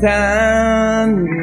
Time.